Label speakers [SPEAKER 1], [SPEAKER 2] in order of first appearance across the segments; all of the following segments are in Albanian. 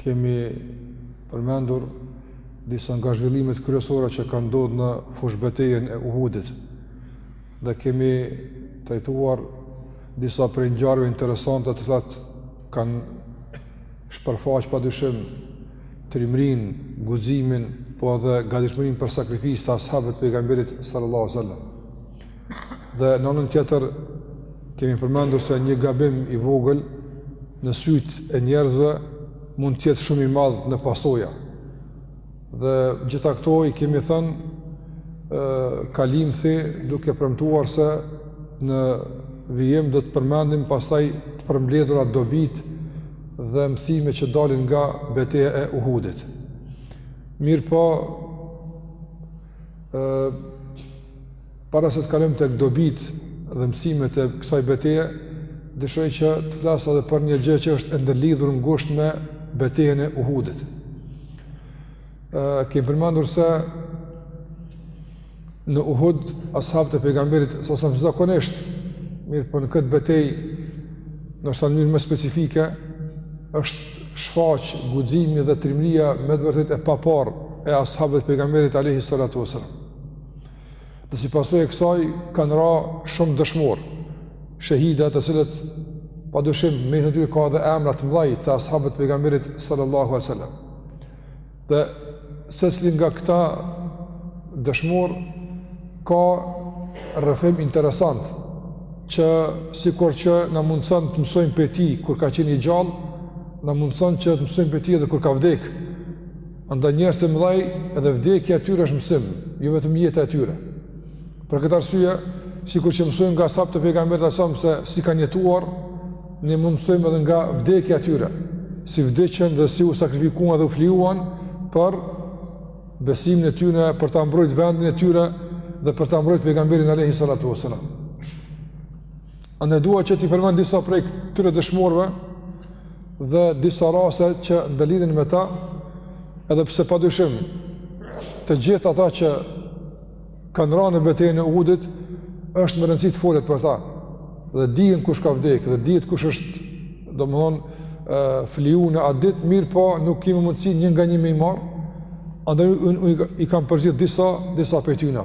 [SPEAKER 1] Kemi përmendur disa nga zhvillimet kryesore që kanë ndodhur në fushëbetejën e Uhudit. Dhe kemi trajtuar disa prej ngjarjeve interesante të cilat kanë shpërfaqë padyshim trimërinë, guximin, po edhe gatishmërinë për sakrificë të as'habëve të pejgamberit sallallahu alejhi ue selam. Dhe në anën tjetër kemi përmendur se një gabim i vogël në sytë e njerëzve mund të jetë shumë i madh në pasoja. Dhe gjitha këto i kemi thënë kalimthi duke premtuar se në vijim do të përmendim pastaj të përmbledhura dobitë dhe mësime që dalin nga beteja e Uhudit. Mirëpo, Para se të kalojmë tek dobitë dhe mësimet e kësaj beteje, dëshoj që të flas edhe për një gjë që është e ndërlidhur ngushtë me betejën e Uhudit. Ë kemi përmendur se në Uhud ashabët e pejgamberit sasam zakonisht mirëpo në këtë betejë në mënyrë më specifike është shfaq guximi dhe trimëria me të vërtetë e paparë e ashabëve të pejgamberit alayhi salatu wasallam. Dhe si pasojë e kësaj, kanë ra shumë dëshmorë, shehida të cilët, pa dyshim, mesin e tyre ka edhe emra të mdhaj të ashabëve të pejgamberit sallallahu alayhi wasallam. Dhe secili nga këta dëshmorë ka rrëfim interesant që sikur që na mundëson të mësojmë prej tij kur ka qenë i gjallë, na mundëson që të mësojmë prej tij edhe kur ka vdekë. Andaj njerëz të mëdhenj edhe vdekja e tyre është mësim, jo vetëm jeta e tyre. Për këtë arsye, sikur që mësojmë nga sahabët e pejgamberit asam se si kanë jetuar, ne mësojmë edhe nga vdekja e tyre, si vdiqën dhe si u sakrifikuan dhe u flijuan për besimin e tyre, për ta mbrojtur vendin e tyre dhe për ta mbrojtur pejgamberin alayhi salatu wasalam. Andaj dua që t'i përmend disa prej këtyre dëshmorëve dhe disa raste që ndërlidhen me ta, edhe pse padyshim të gjithë ata që kanë rënë në betejën e Uhudit është me rëndësi të folet për ta. Dhe dihen kush ka vdekë dhe dihet kush është, domethënë, fliju në atë ditë, mirëpo nuk kemi mundësi një nga një me i marrë. Andaj unë i kam përzgjidh disa disa prej tyre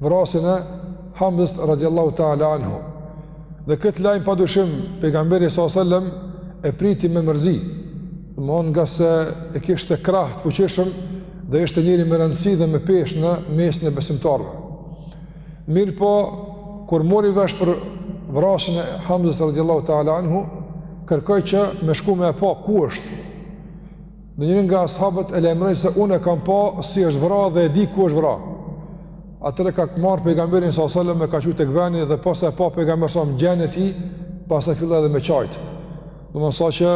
[SPEAKER 1] vrasjen e Hamzës radiallahu ta'ala anhu. Dhe këtë lajm pa dyshim, pejgamberi s.a.s. e priti me mërzi, domethënë ngase e kishte krah të fuqishëm dhe ishte njeri me rëndësi dhe me peshë në mesin e besimtarëve. Mirëpo, kur mori vesh për vrasjen e Hamzës radiallahu ta'ala anhu, kërkoi që me shku me e pa ku është. Dhe njëri nga ashabët e lajmëroi se unë e kam pa si është vra dhe e di ku është vra. Atëherë e ka marrë pejgamberin s.a.s. e ka çu te ky vendi dhe pasi e pa pejgamberi s.a.s. gjendjen e tij, pastaj filloi edhe me qajtë. Domethënë saqë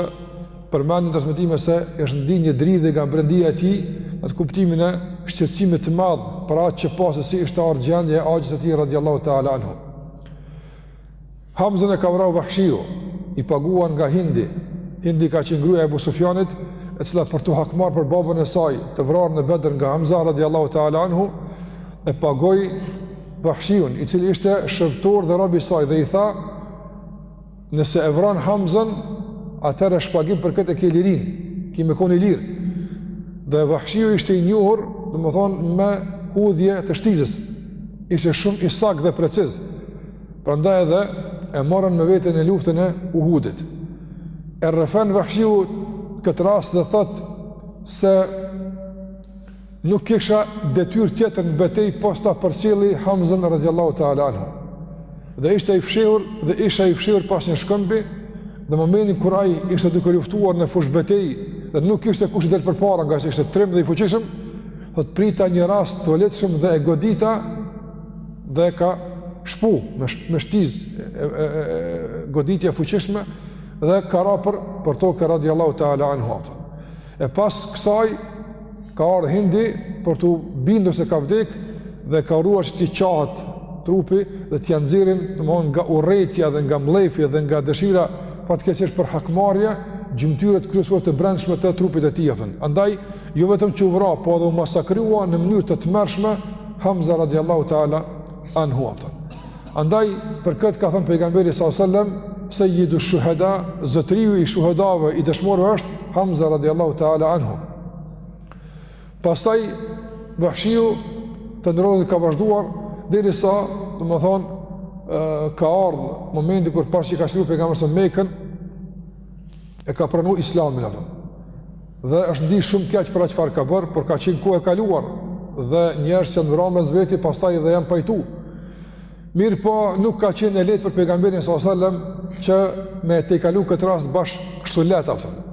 [SPEAKER 1] përmendin transmetime se është ndi një dridhje nga brendia e tij, në kuptimin e shqetësimit të madh për atë që pa se si ishte gjendja e axhës së tij radiallahu ta'ala anhu. Hamzën e ka vra Vahshiu, i paguar nga Hindi. Hindi ka qenë gruaja e Abu Sufjanit, e cila për t'u hakmarrë për babën e saj, të vrarë në Bedër nga Hamza radiallahu ta'ala anhu, e pagoi Vahshiun, i cili ishte shërbëtor dhe rob i saj dhe i tha: "Nëse e vran Hamzën, atëherë shpagim për këtë e ke lirinë, ki me kon i lirë." Dhe Vahshiu ishte i njohur, domethënë me hudhje të shtizës. Ishte shumë i saktë dhe preciz. Prandaj edhe e morën me vete në luftën e Uhudit. E rrëfen Vahshiu këtë rast dhe thotë se nuk kisha detyrë tjetër në betejë pos ta përcjelli Hamzën radiallahu ta'ala anhu. Dhe ishte i fshehur dhe isha i fshehur pas një shkëmbi dhe momentin kur ai ishte duke luftuar në fushëbetejë dhe nuk ishte kush i del përpara ngaqë ishte trim dhe i fuqishëm, thotë prita një rast të volitshëm dhe e godita dhe e ka shpu me, me shtizë e, e, e, goditje e fuqishme dhe ka ra për, për toke radiallahu ta'ala anhu e pas kësaj ka ardh Hindi për t'u bindur se ka vdek dhe ka urdhëruar që t'i çahet trupi dhe t'ia nxjerrin domethënë nga urrejtja dhe nga mllefi dhe nga dëshira patjetër për hakmarrje gjymtyrët kryesore të brendshme të trupit të tij. Andaj Jo vetëm që u vra, po edhe u masakrua në mënyrë të tmerrshme Hamza radiallahu ta'ala anhu aftën. Andaj, për këtë ka thënë pejgamberi s.a.s. sejjidu shuheda, zotëriu i shuhedave, i dëshmorëve është Hamza radiallahu ta'ala anhu. Pastaj, Vahshiu të nderuar ka vazhduar, derisa, domethënë, ka ardh momenti kur pasi që e ka çliru pejgamberi s.a.s. e ka pranu islamin apo. Dhe është ndi shumë keq për atë çfarë ka bërë, por ka qenë kohë e kaluar, dhe njerëz që janë vra mes veti, pastaj dhe janë pajtu. Mirëpo nuk ka qenë e lehtë për pejgamberin s.a.s. që me tejkalu këtë rast bash kështu lehtë, apo thonë.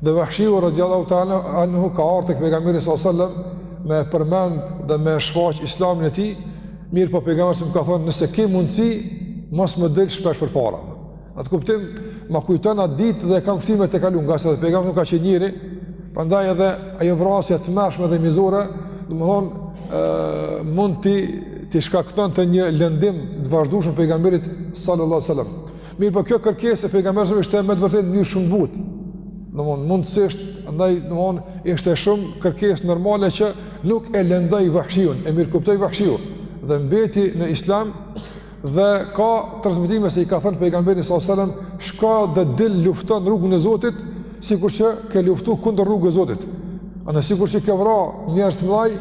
[SPEAKER 1] Dhe Vahshiu radijallahu teala anhu ka ardh te pejgamberi s.a.s. me e përmend dhe me e shfaq islamin e tij, mirëpo pejgamberi s.a.s. ka thonë nëse ke mundësi, mos më dil shpesh përpara. Në atë kuptim, ma kujton atë ditë dhe e kam vështirë me tejkalu, ngase dhe pejgamberi ka qenë njeri, prandaj edhe ajo vrasja e tmerrshme dhe mizore, domethënë, mund t'i shkaktonte një lëndim të vazhdueshëm pejgamberit sallallahu sallam. Mirëpo kjo kërkesë e pejgamberit sallallahu sallam, ishte me të vërtetë në mënyrë shumë të butë, domethënë mundësisht, prandaj, domethënë, ishte shumë kërkesë normale që nuk e lëndoi Vahshiun, e mirëkuptoi Vahshiu, dhe mbeti në islam, Dhe ka transmetime se i ka thënë pejgamberi sallallahu alajhi wasallam, "Shko dhe dil lufto n'rrugën e Zotit, sikur që ke luftu kundër rrugës së Zotit." Andaj sikur që ke vra njerëz të mëdhaj,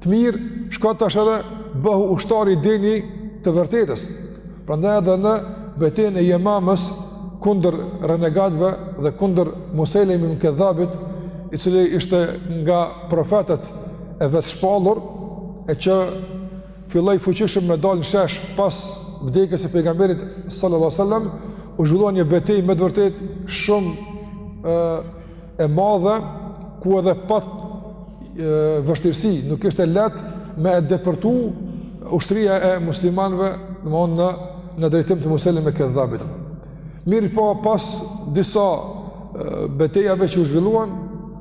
[SPEAKER 1] të mirë, shko tash edhe bëhu ushtar i dinit të së vërtetës. Prandaj edhe në betejën e Jemamës kundër renegatëve dhe kundër Musejleme Kedhabit, i cili ishte nga profetët e vetëshpallur, e që filloi fuqishëm me dalë në shesh pas vdekjes së pejgamberit sallallahu alajhi wasallam, u zhvillua një betejë me të vërtetë shumë ë e madhe ku edhe pat vështirësi, nuk ishte lehtë me e depërtu ushtria e muslimanëve, domthonë në në drejtim të Musejleme Kedhabit. Mirëpo pas disa betejave që u zhvilluan,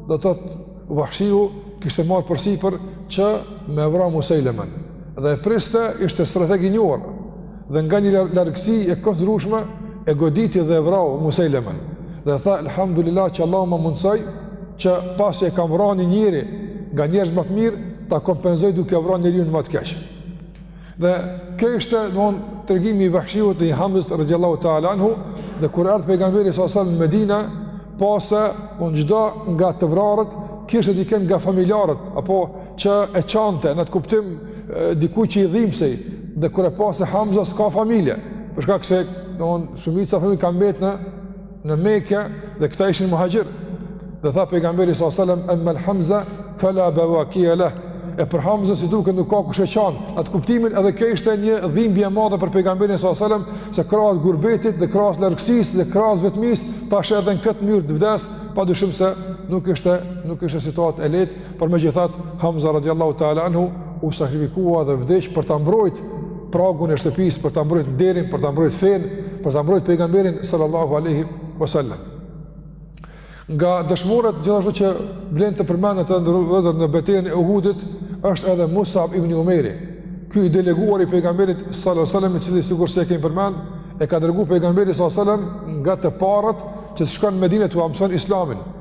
[SPEAKER 1] do të thotë Vahshiu kishte marrë përsipër që me e vra Musejlemen, dhe e priste, ishte strateg i njohur, dhe nga një largësi e konsiderueshme, e goditi dhe e vrau Musejlemen, dhe tha, Elhamdulillah që Allahu ma mundësoi, që pasi e kam vra një njeri, nga njerëzit më të mirë, ta kompenzoj duke e vra njeriun më të keq. Dhe kjo ishte domthon tregimi i Vahshiut dhe i Hamzës radhiyallahu ta'ala anhu dhe kur erdh pejgamberi sallallahu alaihi wasallam në Medinë pa se çdonjëri nga të vrarët kishte dikënd nga familjarët apo që e qante në atë kuptim dikush që i dhimbsej dhe kur e pa se Hamza s'ka familje për shkak se domthon shumica e familjes kanë mbetë në në Mekë dhe këta ishin muhaxhir. Dhe tha pejgamberi sallallahu alajhi wasallam emma al-Hamza fala bawakiya lah. E për Hamzën si duket nuk ka kush e qan. Atë kuptimin edhe kjo ishte një dhimbje e madhe për pejgamberin sallallahu alajhi wasallam se krahas gurbetit dhe krahas largësisë dhe krahas vetmisë tash edhe në këtë mënyrë të vdes, padyshim se nuk ishte nuk ishte situatë e lehtë por megjithatë, Hamza radiallahu ta'ala anhu, u sakrifikua dhe vdiq për ta mbrojt pragun e shtëpisë, për ta mbrojt nderin, për ta mbrojt fenë, për ta mbrojt pejgamberin sallallahu aleyhi wasallam. Nga dëshmorët gjithashtu që vlen të përmendet në betejën e Uhudit, është edhe Musab ibn Umejri, ky i deleguar i pejgamberit sallallahu aleyhi wasallam, i cili sikurse e kemi përmend, e ka dërgu pejgamberi sallallahu aleyhi wasallam nga të parët që të shkon Medine t'ua mëson islamin,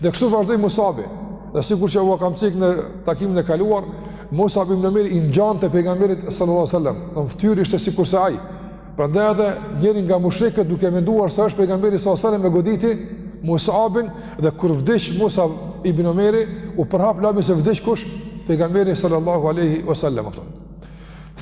[SPEAKER 1] Dhe kështu vazhdoi Musabi. Dhe sikur që u kam cek në takimin e kaluar, Musab ibn Umairi i ngjante pejgamberit sallallahu alajhi wasallam, në fytyrë ishte sikur se ai. Prandaj edhe njëri nga mushrikët duke menduar se është pejgamberi sallallahu alajhi wasallam e goditi Musabin dhe kur vdiq Musab ibn Umairi u përhap lajmi se vdiq kush? Pejgamberi sallallahu alajhi wasallam.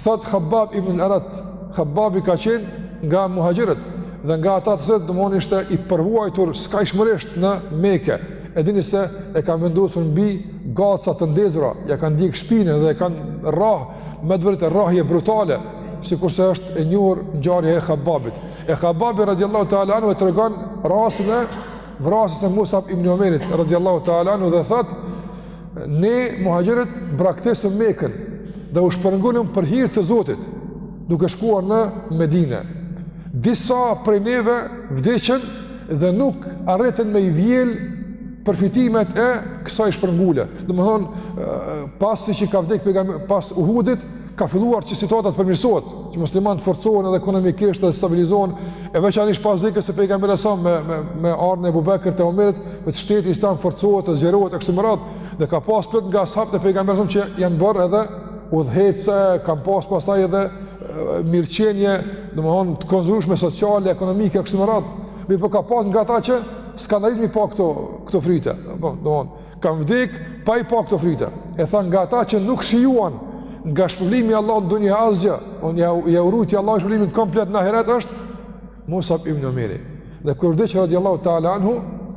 [SPEAKER 1] Thot Khabbab ibn al-Arat, Khabbabi ka qenë nga muhaxhirët dhe nga ata të cilët domethënë ishte i përvuajtur skajshmërisht në Meke. E dini se e kanë vendosur mbi gaca të ndezura, ia kanë djeg shpinën dhe e kanë rrah, me të vërtetë rrahje brutale, sikurse është e njohur ngjarja e Khabbabit. E Khabbabi radiallahu ta'ala anhu e tregon rastin e vrasjes së Musab ibn Omerit radiallahu ta'ala anhu dhe thotë, Ne muhaxhirët braktesëm Mekën dhe u shpërngulëm për hir të Zotit, duke shkuar në Medinë. Disa prej neve vdiqën dhe nuk arritën me i vjel përfitimet e kësaj shpërngulje. Domthon pasi që ka vdek pejgamberi pas Uhudit, ka filluar që situata t'përmirësohet, që muslimanët t'forcohen edhe ekonomikisht dhe stabilizohen, e veçanërisht pas vdekjes së pejgamberit s.a.s. me me ardhjen e Ebu Bekrit, të Omerit, vetë shteti islam forcohet të zgjerohet e kështu me radhë, dhe ka pas plot nga sahabët e pejgamberit që janë bërë edhe udhëheqës, kanë pas pastaj edhe mirëqenie, domthonë të konsiderushme sociale, ekonomike e kështu me radhë. Mirëpo ka pas nga ata që s'kanë arrit me i pa këto këto fryte, domthonë Kanë vdek pa i pa këto fryte. E tha nga ata që nuk shijuan nga shpërblimi i Allahut në dunja asgjë, po ia, ia ruajti Allahu shpërblimin komplet në ahiret është Musab ibn Omeri. Dhe kur vdiq radiallahu ta'ala anhu,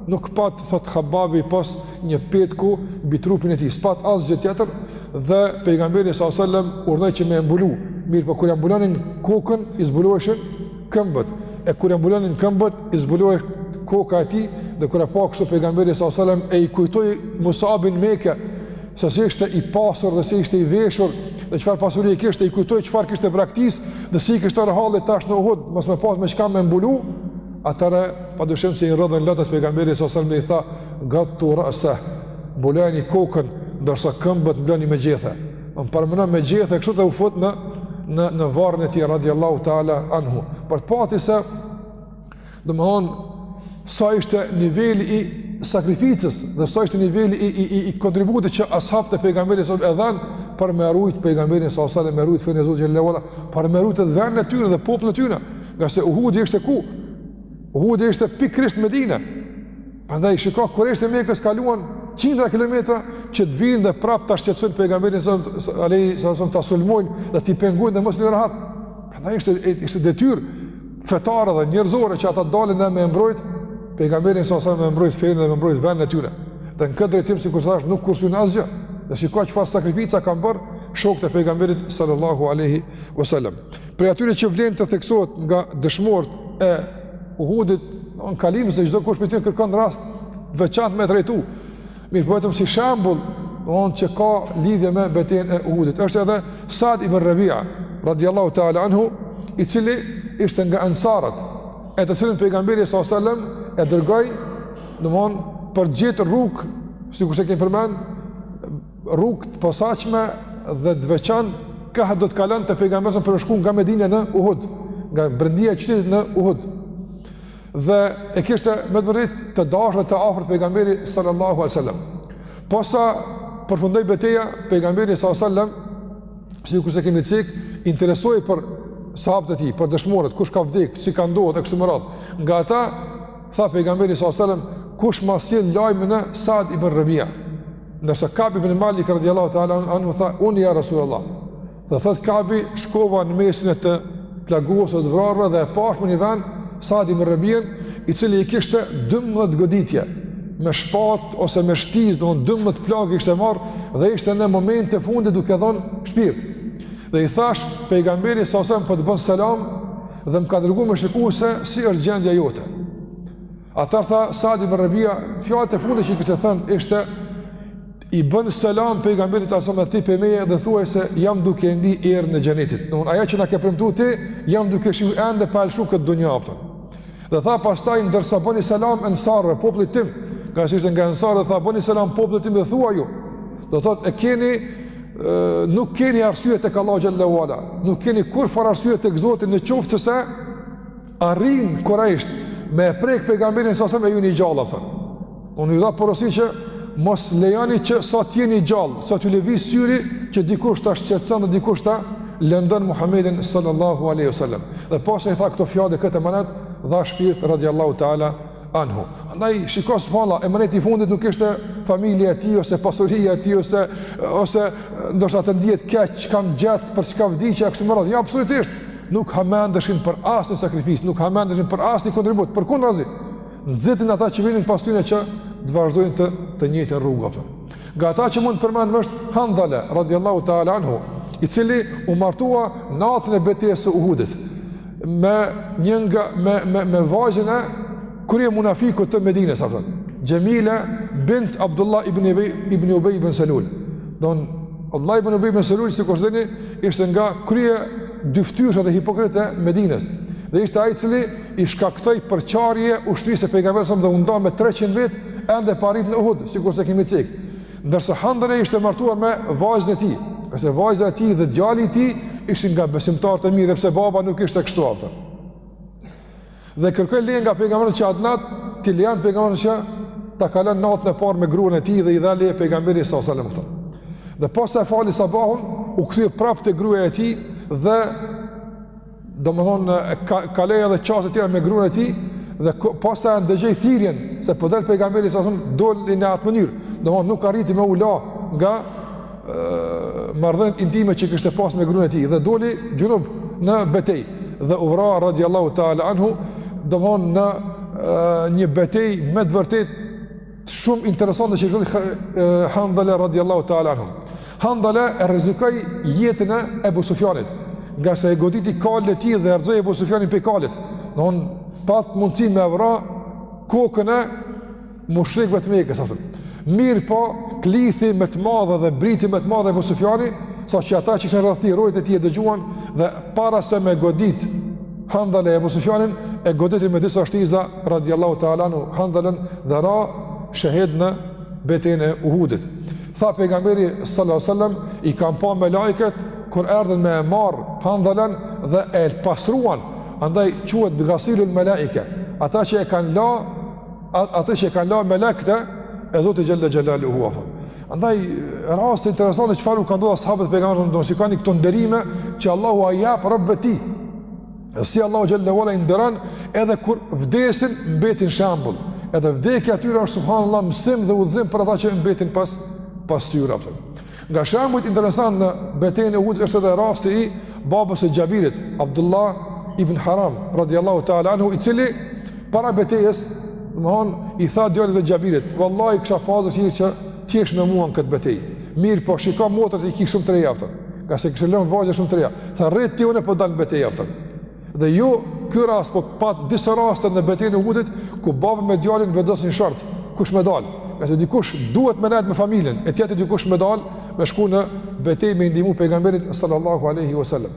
[SPEAKER 1] nuk pat, thot Khababi, pos një petku mbi trupin e tij, s'pat asgjë tjetër, dhe pejgamberi s.a.s. urdhnoi që me e mbulu, mirëpo kur ia mbulonin kokën, i zbuloheshin këmbët, e kur e mbulonin këmbët, i zbulohej koka e tij, dhe kur e pa kështu pejgamberi sallallahu alajhi wasallam e i kujtoi Musabin në Mekë se si ishte i pasur dhe si ishte i veshur dhe çfarë pasurie kishte, i kujtoi çfarë kishte braktis dhe si i kishte ra halli tash në Uhud, mos me pas me çka me mbulu, atëra padyshim se i rrodhën lotët pejgamberit sallallahu alajhi wasallam i tha gattu ra'sa mbulojani kokën ndërsa këmbët mbloni me gjethe. Unë për me mblu me gjethe e kështu t'u fut në, në, në varrin e tij, radiallahu ta'ala anhu. Për të pa ti se, domethonë, sa ishte niveli i sakrificës dhe sa ishte niveli i, i, i, i kontributit që ashabët e pejgamberit e dhanë për me rujt pejgamberin sasem me rujt fenë e Zotit xhelle ue ala, për me rujt edhe venin e tyne dhe popullin e tyne, ngase Uhudi ishte ku? Uhudi ishte pikrisht në Medine. Prandaj shiko kurejshët e Mekës kaluan qindra kilometra që të vinë dhe prapë ta shqetësojnë pejgamberin salallahu alejhi selam ta sulmojnë dhe t'i pengojnë dhe mos e lënë rahat. Prandaj ishte ishte detyrë fetare dhe njerëzore që ata dalin e me mbrojt pejgamberin sasem me mbrojt fenë dhe me mbrojt vendin e tyre. Dhe në këtë drejtim sikur thash nuk kursejnë asgjë. Dhe shiko çfarë sakrifica kanë bërë shokët e pejgamberit sallallahu alaihi wasallam. Prej atyre që vlen të theksohet nga dëshmorët e Uhudit, në kalim se çdokush prej tyne kërkon rast të veçantë me trajtu. Mirëpo vetëm si shembull, domthon që ka lidhje me betejën e Uhudit. Është edhe Sa'd ibn Rabi'a, radiyallahu ta'ala anhu, i cili ishte nga ansarët, e të cilin pejgamberi sallallahu alajhi wasallam e dërgoi domthon për të gjetur rrugë, sikurse kemi përmend, Rrugë të posaçme dhe të veçantë kah do të kalonte pejgamberi për të shkuar nga Medina në Uhud, nga brendia e qytetit në Uhud. Dhe e kishte me të vërtetë të dashur dhe të afërt pejgamberi sallallahu alaihi wasallam. Posa përfundoi beteja, pejgamberi sallallahu alaihi wasallam sikurse kemi cek, interesohej për sahabët e tij, për dëshmorët, kush ka vdek, si ka ndodh e kështu me radhë. Nga ata tha pejgamberi sallallahu alaihi wasallam, kush ma sjell lajmin e Sa'd ibn Rabi'a. Ndërsa Kab ibn Malik radiallahu ta'ala anhu tha, unë ja Rasulallah. Dhe thotë Kabi shkova në mesin e të plagosurve dhe të vrarëve dhe e pashë me një vend, Sa'd ibn Rabi'an, i cili i kishte 12 goditje, me shpatë ose me shtizë, domethonë 12 plagë i kishte marrë dhe ishte në momentet e fundit duke dhonë shpirt. Dhe i thashë, pejgamberi sasem po të bon selam dhe më ka dërgu me shiku se si është gjendja jote. Atëherë tha Sa'd ibn Rabi'a, fjalët e fundit që i kishte thënë ishte i bën selam pejgamberit sasem ti prej meje dhe thuaj se jam duke ndi erën e xhenetit. Domthon ajo që na ke premtu ti, jam duke shiju ende pa lëshu këtë dunja. Dhe tha pastaj ndërsa bëni selam ensarëve popullit tim, se ka qenë nga ensarët tha bëni selam popullit tim dhe thuaju. Do të thotë e keni e, nuk keni arsye tek Allahu xhelle ue ala. Nuk keni kurrfarë arsye tek Zoti në qoftë se Arrin Kurajsht me e prek pejgamberin salasalam e ju jeni gjallë, a kupton. U dha porosi që mos lejoni që sa të jeni gjallë, sa t'ju lëviz syri që dikush ta shqetëson dhe dikush ta lëndon Muhamedin sallallahu alaihi wasallam. Dhe pasi tha këto fjalë këtë emanet, dha shpirt radiallahu taala anhu. Andaj shiko subhanallah, emaneti i fundit nuk ishte familja e tij ose pasuria e tij ose ose ndoshta të ndihet keq çka m'gjet për çka vdiqa kështu me radhë. Jo absolutisht. Nuk hamendeshin për asnjë sakrificë, nuk hamendeshin për asnjë kontribut, përkundrazi, nxitnin ata që vinin pas tyne që të vazhdojnë të, të njëjtën rrugë, a kupton. Nga ata që mund të përmendim është Handale, radiallahu ta'ala anhu, i cili u martua natën e betejës së Uhudit, me një nga, me, me, me vajzën e kryemunafikut të Medinës, a kupton. Xhemile bint Abdullah ibn Ubej ibn, ibn Selul. Domthon Abdullah ibn Ubej ibn Selul, sikurse ishte nga kryedyfytyrëshat dhe hipokritët e Medinës. Dhe ishte ai i cili i shkaktoi përçarje ushtrisë së pejgamberit salasalam dhe u nda me 300 vetë ende pa arrit në Uhud, sikurse kemi cek. Ndërsa Handale ishte martuar me vajzën e tij, ngase vajza e tij dhe djali i tij ishin nga besimtarët e mirë, edhe pse baba nuk ishte kështu a kupton. Dhe kërkoi leje nga pejgamberi që atë natë t'i lejon pejgamberi që ta kalon natën e parë me gruan e tij dhe i dha leje pejgamberi sallallahu alajhi wasallam. Dhe pasi e fali sabahun, u kthye prapë te gruaja e tij dhe domthon ka, kaloi edhe çastet tjera me gruan e tij dhe pasi e dëgjoi thirrjen se po dal pejgamberi sallallahu alajhi wasallam, doli në atë mënyrë. Domthon nuk arriti me u la nga marrëdhëniet intime që kishte pas me gruan e tij dhe doli xhunub në betejë dhe u vra radiallahu taala anhu domthon në një betejë me të vërtetë shumë interesante që ishte Handala radiallahu taala anhu Handala e rrezikoi jetën e Ebu Sufjanit ngase e goditi kalin e tij dhe rrëzoi Ebu Sufjanin pej kalit domthon pat mundësi me vra kokën e mushrikve të Mekës. Mirëpo klithi me të madhe dhe briti me të madhe Ebu Sufjani, saqë ata që ishin rreth tij rojet e tij e dëgjuan dhe para se me godit Handale Ebu Sufjanin e goditin me disa shtiza radiallahu ta'ala anhu Handalen dhe ra shehid në betejën e Uhudit. Tha pejgamberi sallallahu alajhi wasallam i kam pa melaiket kur erdhën me e marr Handalen dhe e pastruan. Andaj quhet Ghasilul Malaika. Ata që e kanë la atë që e kanë la melaiket e Zotit xhele xhelaluhu. Andaj, raste interesante çfarë u ka ndodh sahabët e pejgamberit, domthon shikoni këto nderime që Allahu ua jep robëve të tij. E si Allahu xhele ve ala i nderon, edhe kur vdesin, mbetin shembull. Edhe vdekja e atyre është subhanallah, mësim dhe udhëzim për ata që mbetin pas, pas tyre. Për. Nga shembujt interesant në betejën e Uhudit është edhe rasti i babës së Xhabirit, Abdullah ibn Haram, radiallahu ta'ala anhu, i cili para betejës, domethon, i tha djalit vet Xhabirit, vallahi, kisha pas dëshirë që t'jesh me mua në këtë betej, mirë po, shiko motrat i ki shumë të reja, apo. Ngase kish lon vajzë shumë të reja, tha rri ti unë po dal në betejë, apo. Dhe jo ky rast, po ka pas disa raste në betejën e Uhudit ku baba me djalin vendosin short, kush me dal. Ngase dikush duhet me nejt me familjen, e tjetër dikush me dal me shku në betejë me i ndihmu pejgamberit sallallahu alaihi wasallam.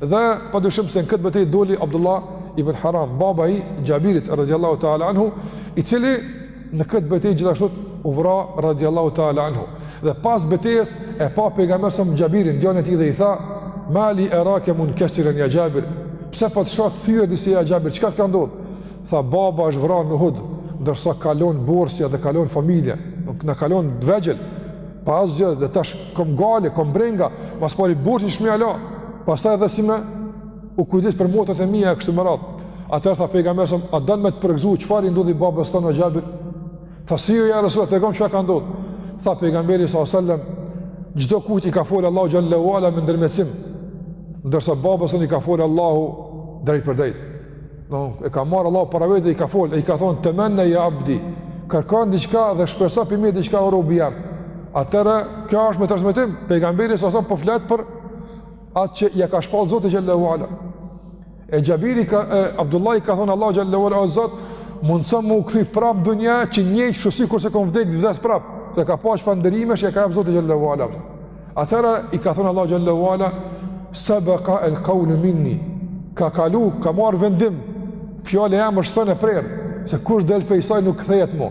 [SPEAKER 1] Dhe padyshim se në këtë betejë doli Abdullah ibn Haram, baba i Xhabirit radhiyallahu ta'ala anhu, i cili Në këtë betejë gjithashtu u vra radiallahu ta'ala anhu. Dhe pas betejës e pa pejgamberi alejhi selam Xhabirin, djalin e tij dhe i tha, Ma li erake munkesiren ja Xhabir, pse po të shoh të thyer disi ja Xhabir, çka të ka ndodh? Tha, baba është vra në Uhud, ndërsa ka lon borxhe dhe ka lon familje, na ka lon t'vegjël, pa asgjë dhe tash kom gajle, kom brenga, ma s'pari borxhin si me e la, pastaj edhe si me, u kujdes për motrat e mia e kështu me radhë. Atëherë tha pejgamberi alejhi selam a don me të përgëzu çfarë i ndodhi babës tond Xhabir? Tha po si jo ja Resul, tregom çka ka ndodhur. Tha pejgamberi sallallahu alajhi wasallam, çdo kujt i ka fol Allahu xhelle ue ala me ndërmjetësim, ndërsa babës tond i ka fol Allahu drejt për drejt. Domethon e ka marr Allahu para veti e i ka fol, i ka thon temenne ja abdi, kërko diçka dhe shpreso prej meje diçka o robi jem. Atëherë kjo është me transmetim, pejgamberi sallallahu alajhi wasallam po flet për atë që ja ka shpall Zoti xhelle ue ala. E Xhabiri ka, e, Abdullahi i ka thonë Allahut xhelle ue ala, o Zot, mundësom m'u kthy prapë n'dunja që njëjtë kështu sikurse kom vdekë t'vdes prapë, se ka pa çfarë nderime që ja ka jap Zoti xhelle ue ala. Atëhera i ka thonë Allahu xhelle ue ala, sebeka el kaulu minni, ka kalu, ka marrë vendim, fjala jeme është thënë e prerë, se kush del pej saj nuk kthehet mo.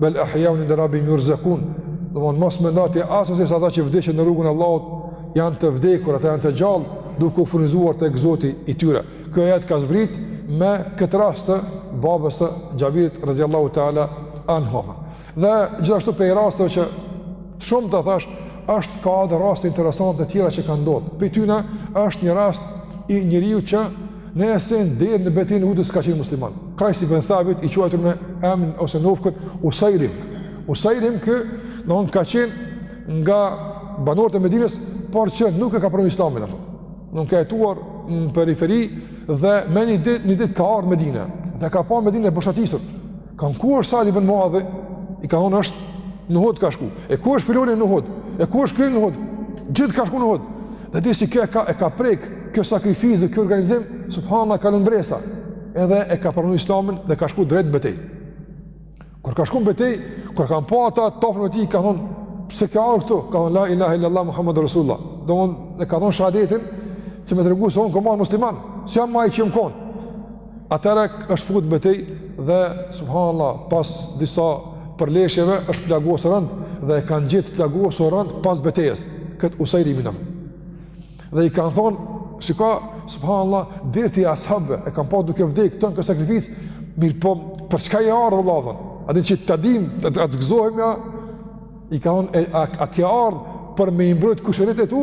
[SPEAKER 1] Bel ahjaun inda rabbihim yurzakun. Domethon mos mendoni assesi se ata që vdesin në rrugën e Allahut janë të vdekur, ata janë të gjallë, duke u furnizuar tek Zoti i tyre. Ky ajet ka zbrit me këtë rast të babës së Xhabirit radhiyallahu taala anhu. Dhe gjithashtu pej rasteve që shumë të thash, është ka edhe raste interesante të tjera që kanë ndodhur. Pej tyne është një rast i njeriut që Në esencë, deri në betejën e Uhudit s'ka qenë musliman. Kajsi ibn Thabit i quajtur me emrin ose nofkën Usairim. Usairim ky, domethon ka qenë nga banorët e Medinës, por që nuk e ka pranuar Islamin apo. Domethon ka jetuar në periferi dhe me një ditë, një ditë ka ardhur në Medinë dhe ka pa Medinën e boshatisur. Ka thonë ku është Sad ibn Muadhi? I ka thonë është në Uhud ka shku. E ku është filani në Uhud? E ku është ky në Uhud? Gjithë kanë shku në Uhud. Dhe disi kjo e ka, e ka prek, kjo sakrificë, ky organizim, subhanallah ka lënë mbresa. Edhe e ka pranu islamin dhe ka shku drejt në betejë. Kur ka shku në betejë, kur e kanë pa ata, tajfën e tij, kanë thonë, pse ke ardh këtu? Ka thonë, la ilaha illallah, Muhammed Rasulullah. Dhe unë, e ka thonë shehadetin, që me tregu se unë jam bo musliman, s'jam ma ai që jam konë. Atëherë është fut në betejë dhe subhanallahu pas disa përleshjeve është plagosur rëndë dhe e kanë gjetë të plagosur rëndë pas betejës këtë Usajrim ibn Amr. Dhe i kanë thon, shiko subhanallahu dert i ashabëve, e kanë pa duke vdek tan kjo sakrificë, mirëpo për çka ke ardh vëlla. A din që ta dimë, ta të, të gëzohemi a. I kanë a, a ke ardh për me i mbrojt kushërinjtë e tu?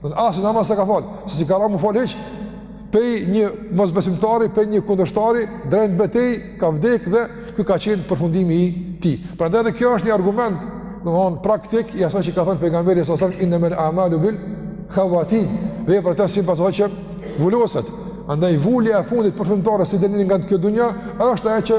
[SPEAKER 1] Do të thotë as namaz s'e ka falë, se s'i ka ra me u falë hiç, pej një mosbesimtari, pej një kundërshtari, drejt n'betejë, ka vdekë dhe ky ka qenë përfundimi i tij. Prandaj edhe kjo është një argument, domethonë praktik, i asaj që ka thënë pejgamberi, sallallahu alajhi wasallam, innemel amalu bil havatim, veprat sipas asaj që vuloset. Andaj vula e fundit përfundimtare si del ti nga kjo dunja, është ajo që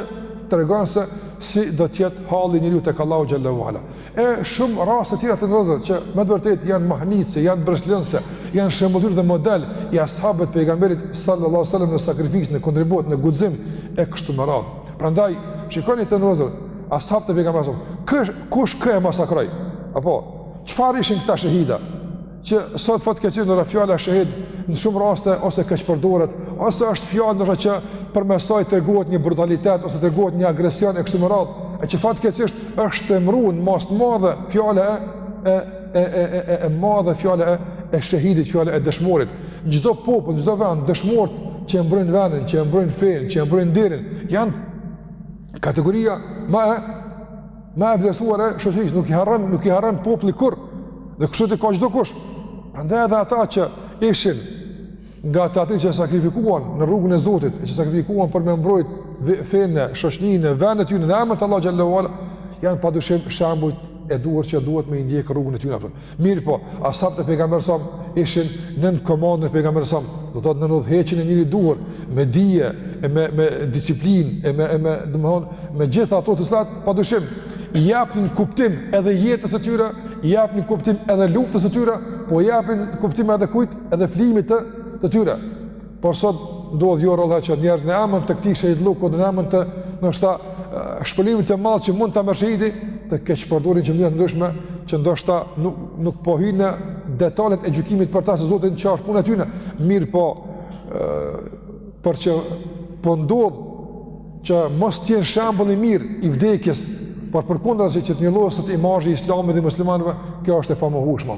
[SPEAKER 1] tregon se si do të jetë halli i njeriut tek Allahu xhalla E shumë raste të tjera të nderuar që me të vërtetë janë mahnitëse, janë mbresëlënëse, janë shembull dhe model i ashabëve të pejgamberit sallallahu alajhi wasallam në sakrificë, në kontribut, në guxim e kështu me radhë. Prandaj shikoni të nderuar ashabët e pejgamberit. Kush kë e masakroi? Apo çfarë ishin këta shehida? që sot fatkeqësisht ndoshta fjala shehid në shumë raste ose keqpërdoret, ose është fjalë ndoshta që përmes saj tregohet një brutalitet ose tregohet një agresion e kështu me radhë, e që fatkeqësisht është shtrembëru në masë të madhe fjala e e e e e e madhe fjala e e shehidit fjala e dëshmorit. Në çdo popull, në çdo vend dëshmorët që e mbrojnë vendin, që e mbrojnë fenë, që e mbrojnë nderin, janë kategoria më e Më e vlerësuar e shoqërisë, nuk i harron, nuk i harron populli kurrë. Dhe kështu i ka çdokush. Prandaj edhe ata që ishin nga ata të që sakrifikuan në rrugën e Zotit, që sakrifikuan për me mbrojt fenë, shoqërinë, vendet e tyre në emër të Allahu xhallahu ala, janë padyshim shembujt e duhur që duhet me e ndjek rrugën e tyre. Mirëpo, ashabët e pejgamberit a.s. ishin nën komandën e pejgamberit a.s., do të thotë nën udhëheqjen e njeriut të duhur me dije e me me disiplinë e me e me domthon me gjithë ato të cilat padyshim i japin kuptim edhe jetës së tyre, i japin kuptim edhe luftës së tyre, po i japin kuptim edhe kujt edhe flijimit të të tyre. Por sot ndodh jo rrallë që njerëz në emër të këtij shehidllëku, në emër të ndoshta shpërblimit të madh që mund ta marrë shehidi, të keqpërdorin mjete të ndryshme që ndoshta nuk nuk po hyj në detalet e gjykimit për ta se Zoti e di, është puna e tyne. Mirëpo por që po ndodh që mos të jenë shembull i mirë i vdekjes, por përkundrazi që të njolloset sot imazhi i Islamit dhe i muslimanëve, kjo është e pamohueshme.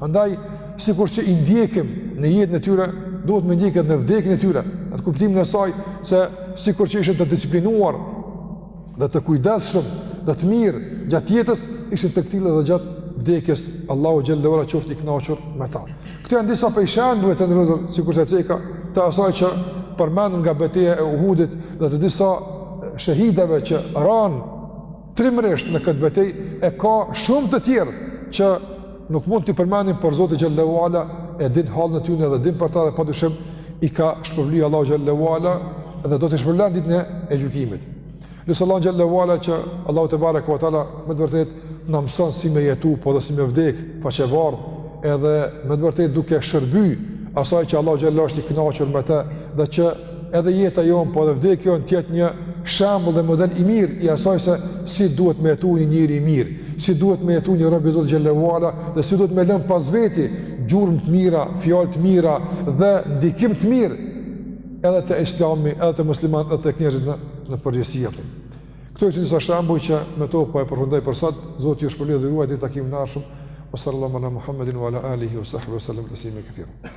[SPEAKER 1] Andaj, sikur që i ndjekim në jetën e tyre, duhet me i ndjekë në vdekjen e tyre, në atë kuptimin e asaj se sikur që ishen të disiplinuar dhe të kujdeshëm dhe të mirë gjatë jetës, ishen të këtillë edhe gjatë vdekjes, Allahu xhelle ue ala qoftë i kënaqur me ta. Këto janë disa prej shembujve të nderuar, sikurse e ceka, të asaj që përmenden nga beteja e Uhudit dhe të disa shehidave që ranë Trimërisht në këtë betejë e ka shumë të tjerë që nuk mund t'i përmendim por Zoti xhelle ue ala e din hallin e tyne edhe din për ta edhe padyshim i ka shpërbly Allahu xhelle ue ala dhe do t'i shpërblen ditën e gjykimit. Lus Allahun xhelle ue ala që Allahu tebareke ue teala me të vërtetë të na mëson si me jetu po edhe si me vdekë faqebardhë edhe me të vërtetë duke shërby asaj që Allahu xhelle është i kënaqur me te dhe që edhe jeta jonë, po edhe vdekja jonë të jetë një shembull dhe model i mirë i asaj se si duhet me jetu një njeri i mirë, si duhet me jetu një rob i Zotit xhelle ue ala dhe si duhet me lënë pas veti gjurmë të mira, fjalë të mira dhe ndikim të mirë edhe te islami, edhe te muslimanët, edhe tek njerëzit në, në përgjithësi. Këto ishin disa shembuj që me to po e përfundoj për sot, Zoti ju shpërbleftë e ju ruajtë, në një takim të ardhshëm, wa sallallahu ala Muhammedin wa ala alihi wa sahbihi wa sallam teslimen kethira.